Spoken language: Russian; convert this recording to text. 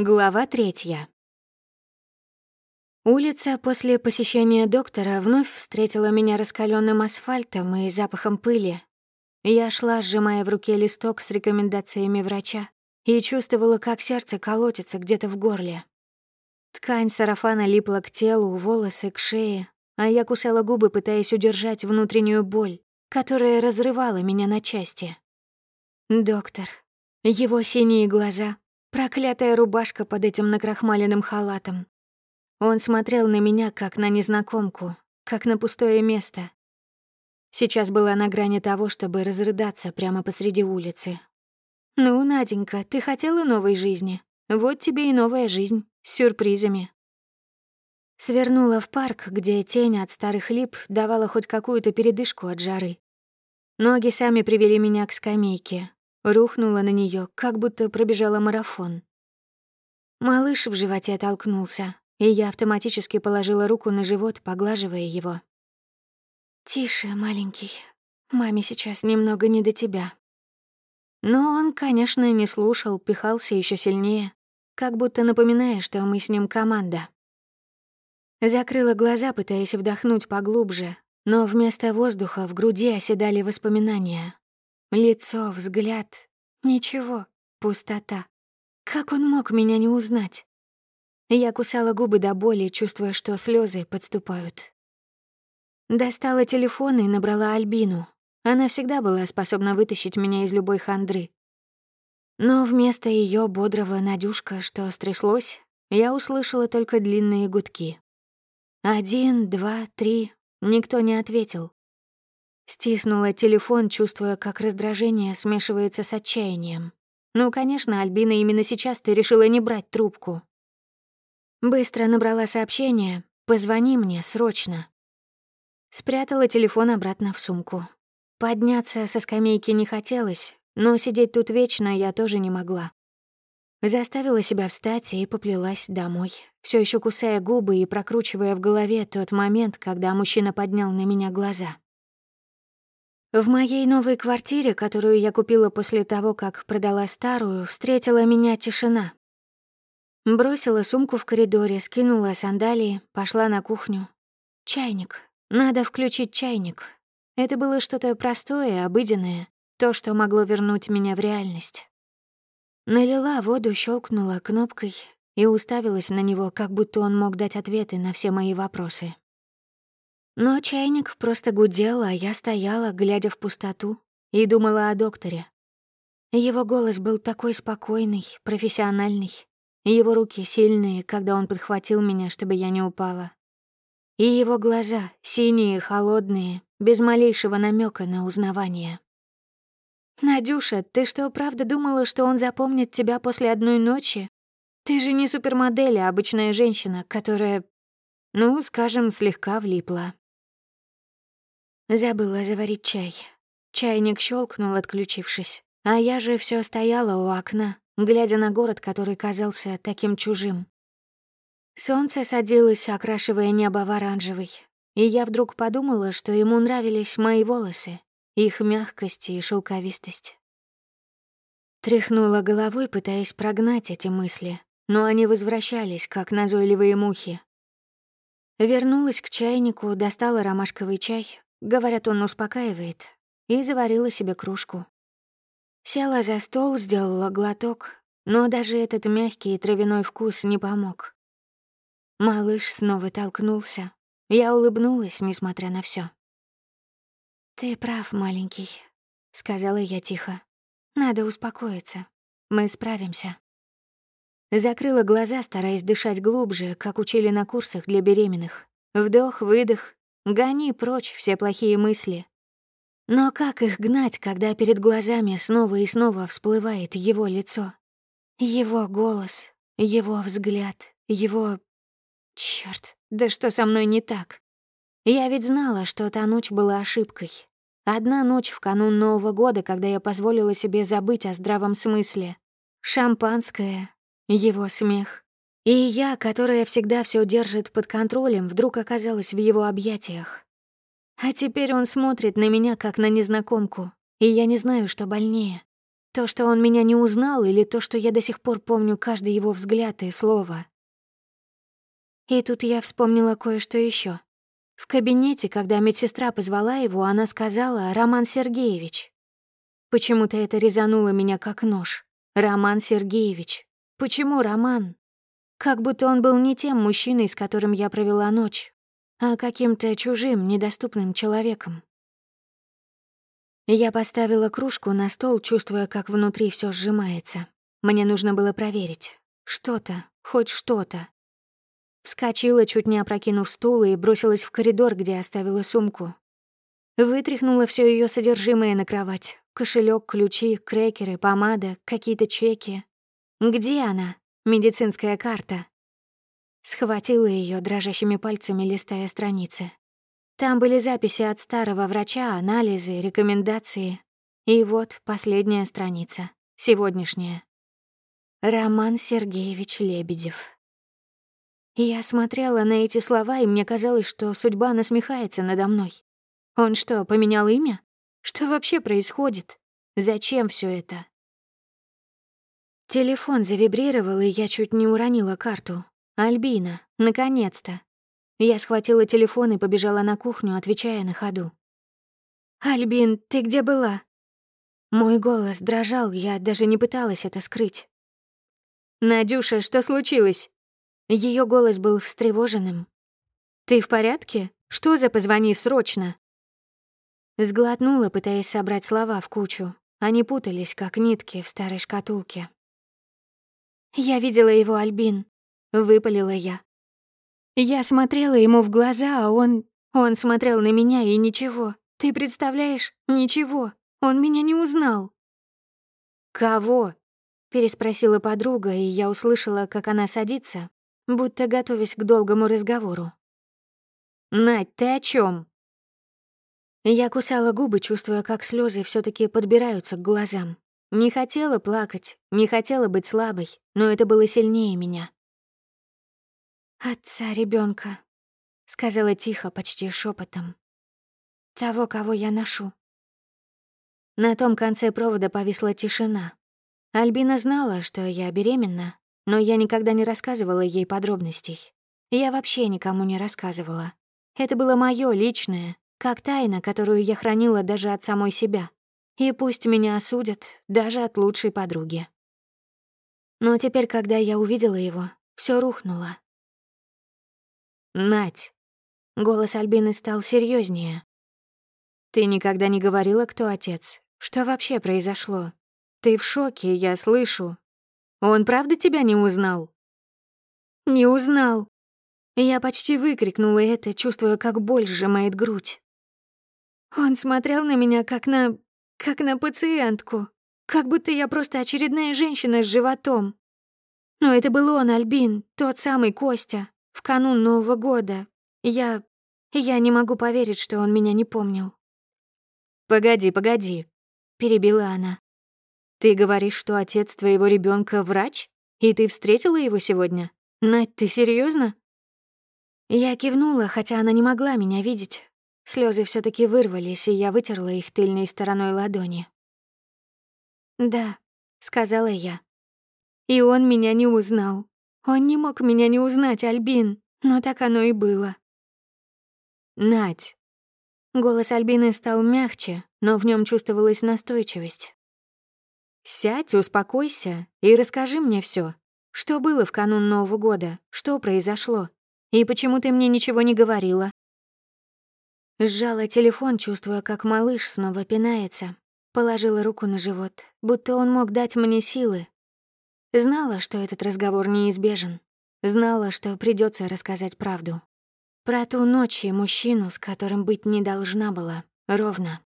Глава третья. Улица после посещения доктора вновь встретила меня раскаленным асфальтом и запахом пыли. Я шла, сжимая в руке листок с рекомендациями врача, и чувствовала, как сердце колотится где-то в горле. Ткань сарафана липла к телу, волосы к шее, а я кусала губы, пытаясь удержать внутреннюю боль, которая разрывала меня на части. Доктор. Его синие глаза, Проклятая рубашка под этим накрахмаленным халатом. Он смотрел на меня, как на незнакомку, как на пустое место. Сейчас была на грани того, чтобы разрыдаться прямо посреди улицы. «Ну, Наденька, ты хотела новой жизни? Вот тебе и новая жизнь, с сюрпризами». Свернула в парк, где тень от старых лип давала хоть какую-то передышку от жары. Ноги сами привели меня к скамейке, Рухнула на нее, как будто пробежала марафон. Малыш в животе толкнулся, и я автоматически положила руку на живот, поглаживая его. «Тише, маленький. Маме сейчас немного не до тебя». Но он, конечно, не слушал, пихался еще сильнее, как будто напоминая, что мы с ним команда. Закрыла глаза, пытаясь вдохнуть поглубже, но вместо воздуха в груди оседали воспоминания. Лицо, взгляд. Ничего. Пустота. Как он мог меня не узнать? Я кусала губы до боли, чувствуя, что слезы подступают. Достала телефон и набрала Альбину. Она всегда была способна вытащить меня из любой хандры. Но вместо ее бодрого «Надюшка, что стряслось», я услышала только длинные гудки. Один, два, три. Никто не ответил. Стиснула телефон, чувствуя, как раздражение смешивается с отчаянием. Ну, конечно, Альбина, именно сейчас ты решила не брать трубку. Быстро набрала сообщение «Позвони мне, срочно». Спрятала телефон обратно в сумку. Подняться со скамейки не хотелось, но сидеть тут вечно я тоже не могла. Заставила себя встать и поплелась домой, все еще кусая губы и прокручивая в голове тот момент, когда мужчина поднял на меня глаза. В моей новой квартире, которую я купила после того, как продала старую, встретила меня тишина. Бросила сумку в коридоре, скинула сандалии, пошла на кухню. Чайник. Надо включить чайник. Это было что-то простое, обыденное, то, что могло вернуть меня в реальность. Налила воду, щелкнула кнопкой и уставилась на него, как будто он мог дать ответы на все мои вопросы. Но чайник просто гудел, а я стояла, глядя в пустоту, и думала о докторе. Его голос был такой спокойный, профессиональный. Его руки сильные, когда он подхватил меня, чтобы я не упала. И его глаза синие, холодные, без малейшего намека на узнавание. «Надюша, ты что, правда думала, что он запомнит тебя после одной ночи? Ты же не супермодель, а обычная женщина, которая, ну, скажем, слегка влипла». Забыла заварить чай. Чайник щелкнул, отключившись. А я же все стояла у окна, глядя на город, который казался таким чужим. Солнце садилось, окрашивая небо в оранжевый. И я вдруг подумала, что ему нравились мои волосы, их мягкость и шелковистость. Тряхнула головой, пытаясь прогнать эти мысли, но они возвращались, как назойливые мухи. Вернулась к чайнику, достала ромашковый чай, Говорят, он успокаивает. И заварила себе кружку. Села за стол, сделала глоток, но даже этот мягкий травяной вкус не помог. Малыш снова толкнулся. Я улыбнулась, несмотря на все. «Ты прав, маленький», — сказала я тихо. «Надо успокоиться. Мы справимся». Закрыла глаза, стараясь дышать глубже, как учили на курсах для беременных. Вдох, выдох, Гони прочь все плохие мысли. Но как их гнать, когда перед глазами снова и снова всплывает его лицо? Его голос, его взгляд, его... Чёрт, да что со мной не так? Я ведь знала, что та ночь была ошибкой. Одна ночь в канун Нового года, когда я позволила себе забыть о здравом смысле. Шампанское, его смех, и я, которая всегда все держит под контролем, вдруг оказалась в его объятиях. А теперь он смотрит на меня, как на незнакомку, и я не знаю, что больнее. То, что он меня не узнал, или то, что я до сих пор помню каждый его взгляд и слово. И тут я вспомнила кое-что еще. В кабинете, когда медсестра позвала его, она сказала «Роман Сергеевич». Почему-то это резануло меня как нож. Роман Сергеевич. Почему Роман? Как будто он был не тем мужчиной, с которым я провела ночь, а каким-то чужим, недоступным человеком. Я поставила кружку на стол, чувствуя, как внутри все сжимается. Мне нужно было проверить. Что-то, хоть что-то. Вскочила, чуть не опрокинув стул, и бросилась в коридор, где оставила сумку. Вытряхнула все ее содержимое на кровать. Кошелек, ключи, крекеры, помада, какие-то чеки. Где она? Медицинская карта. Схватила ее дрожащими пальцами, листая страницы. Там были записи от старого врача, анализы, рекомендации. И вот последняя страница, сегодняшняя. Роман Сергеевич Лебедев. Я смотрела на эти слова, и мне казалось, что судьба насмехается надо мной. Он что, поменял имя? Что вообще происходит? Зачем все это? Телефон завибрировал, и я чуть не уронила карту. Альбина, наконец-то. Я схватила телефон и побежала на кухню, отвечая на ходу. «Альбин, ты где была?» Мой голос дрожал, я даже не пыталась это скрыть. «Надюша, что случилось?» Ее голос был встревоженным. «Ты в порядке? Что за позвони срочно?» Сглотнула, пытаясь собрать слова в кучу. Они путались, как нитки в старой шкатулке. «Я видела его, Альбин», — выпалила я. Я смотрела ему в глаза, а он... Он смотрел на меня, и ничего. Ты представляешь? Ничего. Он меня не узнал. «Кого?» — переспросила подруга, и я услышала, как она садится, будто готовясь к долгому разговору. «Надь, ты о чем? Я кусала губы, чувствуя, как слезы все таки подбираются к глазам. Не хотела плакать, не хотела быть слабой, но это было сильнее меня. «Отца ребенка, сказала тихо, почти шепотом. «Того, кого я ношу». На том конце провода повисла тишина. Альбина знала, что я беременна, но я никогда не рассказывала ей подробностей. Я вообще никому не рассказывала. Это было моё личное, как тайна, которую я хранила даже от самой себя. И пусть меня осудят, даже от лучшей подруги. Но теперь, когда я увидела его, все рухнуло. «Нать!» — голос Альбины стал серьезнее. «Ты никогда не говорила, кто отец? Что вообще произошло? Ты в шоке, я слышу. Он правда тебя не узнал?» «Не узнал!» Я почти выкрикнула это, чувствуя, как боль сжимает грудь. Он смотрел на меня, как на... как на пациентку. Как будто я просто очередная женщина с животом. Но это был он, Альбин, тот самый Костя, в канун Нового года. Я... я не могу поверить, что он меня не помнил. «Погоди, погоди», — перебила она. «Ты говоришь, что отец твоего ребенка врач? И ты встретила его сегодня? Надь, ты серьезно? Я кивнула, хотя она не могла меня видеть. Слезы все таки вырвались, и я вытерла их тыльной стороной ладони. «Да», — сказала я. И он меня не узнал. Он не мог меня не узнать, Альбин, но так оно и было. «Надь». Голос Альбины стал мягче, но в нем чувствовалась настойчивость. «Сядь, успокойся и расскажи мне все. Что было в канун Нового года? Что произошло? И почему ты мне ничего не говорила?» Сжала телефон, чувствуя, как малыш снова пинается. Положила руку на живот, будто он мог дать мне силы. Знала, что этот разговор неизбежен. Знала, что придется рассказать правду. Про ту ночь и мужчину, с которым быть не должна была, ровно.